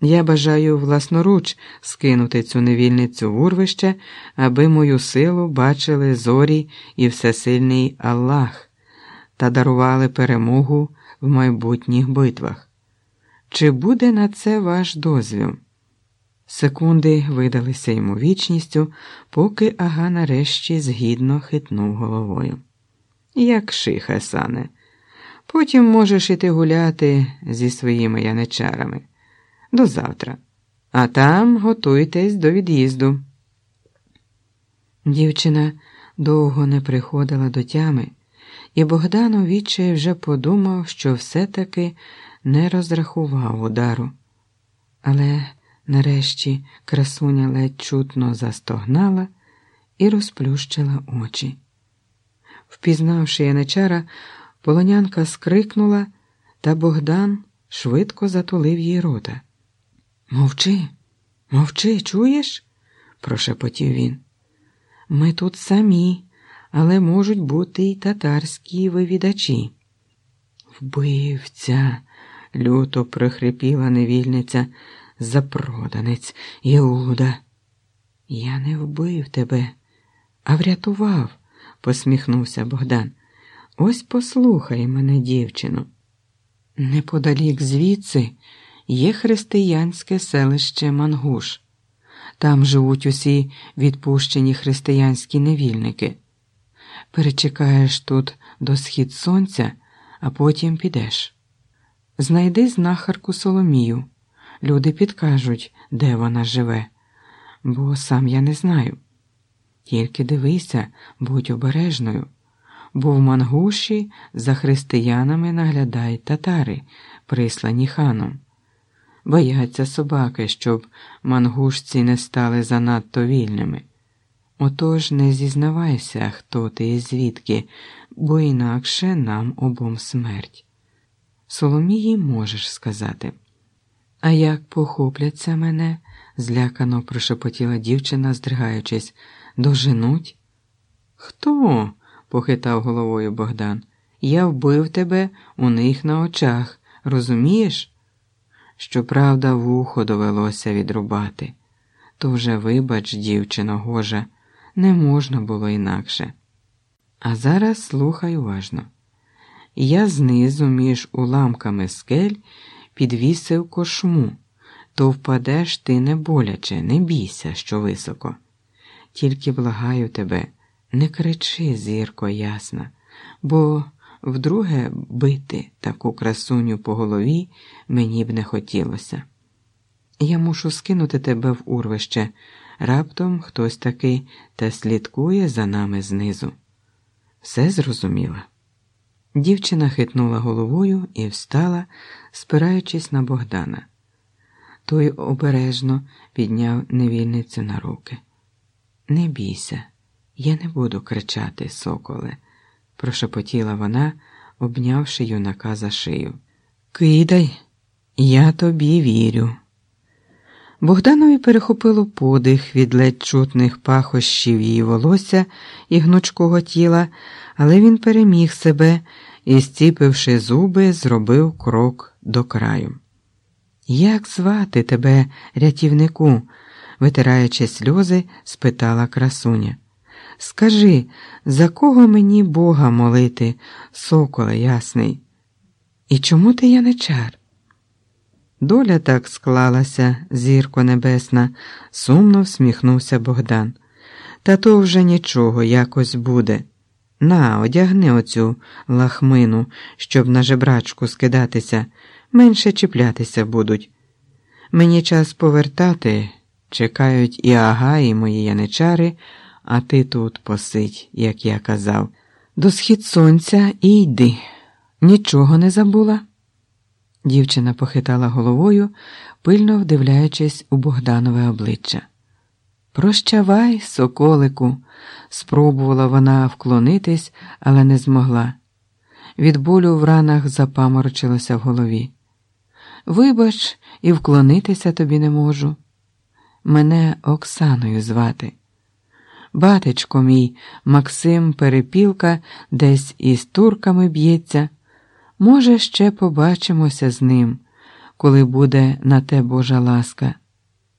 Я бажаю власноруч скинути цю невільницю в урвище, аби мою силу бачили зорі і всесильний Аллах та дарували перемогу в майбутніх битвах. Чи буде на це ваш дозвіл? Секунди видалися йому вічністю, поки ага нарешті згідно хитнув головою. Як шиха, сане, потім можеш іти гуляти зі своїми яничарами. До завтра. А там готуйтесь до від'їзду. Дівчина довго не приходила до тями, і Богдан відчай вже подумав, що все-таки не розрахував удару. Але нарешті красуня ледь чутно застогнала і розплющила очі. Впізнавши яничара, полонянка скрикнула, та Богдан швидко затулив їй рота. Мовчи, мовчи, чуєш? прошепотів він. Ми тут самі, але можуть бути й татарські вивідачі. Вбивця, люто прохрипіла невільниця, запроданець Іуда. Я не вбив тебе, а врятував, посміхнувся Богдан. Ось послухай мене, дівчину. Неподалік звідси є християнське селище Мангуш. Там живуть усі відпущені християнські невільники. Перечекаєш тут до схід сонця, а потім підеш. Знайди знахарку Соломію. Люди підкажуть, де вона живе, бо сам я не знаю. Тільки дивися, будь обережною, бо в Мангуші за християнами наглядають татари, прислані ханом. Бояться собаки, щоб мангушці не стали занадто вільними. Отож не зізнавайся, хто ти і звідки, бо інакше нам обом смерть. Соломії можеш сказати. А як похопляться мене, злякано прошепотіла дівчина, здригаючись, доженуть? Хто? похитав головою Богдан. Я вбив тебе у них на очах, розумієш? Щоправда, вухо довелося відрубати. То вже, вибач, дівчино гожа, не можна було інакше. А зараз слухай уважно. Я знизу між уламками скель підвісив кошму, то впадеш ти не боляче, не бійся, що високо. Тільки благаю тебе, не кричи, зірко ясна, бо вдруге бити таку красуню по голові мені б не хотілося. Я мушу скинути тебе в урвище. Раптом хтось таки та слідкує за нами знизу. Все зрозуміла. Дівчина хитнула головою і встала, спираючись на Богдана. Той обережно підняв невільницю на руки. Не бійся, я не буду кричати, соколе, прошепотіла вона, обнявши юнака за шию. Кидай, я тобі вірю. Богданові перехопило подих від ледь чутних пахощів її волосся і гнучкого тіла, але він переміг себе і, стіпивши зуби, зробив крок до краю. Як звати тебе, рятівнику? витираючи сльози, спитала красуня. Скажи, за кого мені Бога молити, соколе ясний? І чому ти яничар? Доля так склалася, зірко небесна, сумно всміхнувся Богдан. Та то вже нічого якось буде. На, одягни оцю лахмину, щоб на жебрачку скидатися, менше чіплятися будуть. Мені час повертати, чекають і ага, і мої яничари, а ти тут посидь, як я казав. До схід сонця і йди. Нічого не забула. Дівчина похитала головою, пильно вдивляючись у Богданове обличчя. Прощавай, соколику, спробувала вона вклонитись, але не змогла. Від болю в ранах запаморочилося в голові. Вибач, і вклонитися тобі не можу. Мене Оксаною звати. Батечко мій, Максим Перепілка, десь із турками б'ється. Може, ще побачимося з ним, коли буде на те Божа ласка.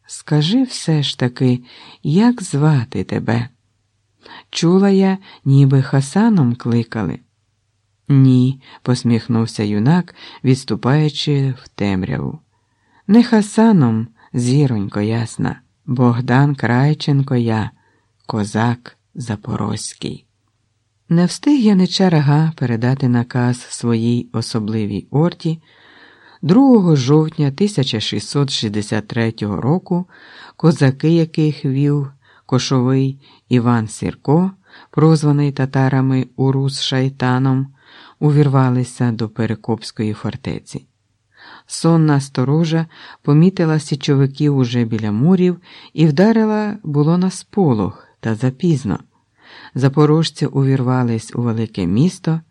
Скажи все ж таки, як звати тебе? Чула я, ніби Хасаном кликали. Ні, посміхнувся юнак, відступаючи в темряву. Не Хасаном, зіронько ясна, Богдан Крайченко я, козак Запорозький. Не встиг Янича Рага передати наказ своїй особливій орді. 2 жовтня 1663 року козаки, яких вів кошовий Іван Сірко, прозваний татарами Урус Шайтаном, увірвалися до Перекопської фортеці. Сонна сторожа помітила січовиків уже біля мурів і вдарила було на сполох та запізно. Запорожці увірвались у велике місто,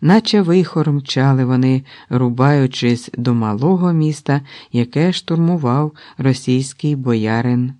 наче вихор мчали вони, рубаючись до малого міста, яке штурмував російський боярин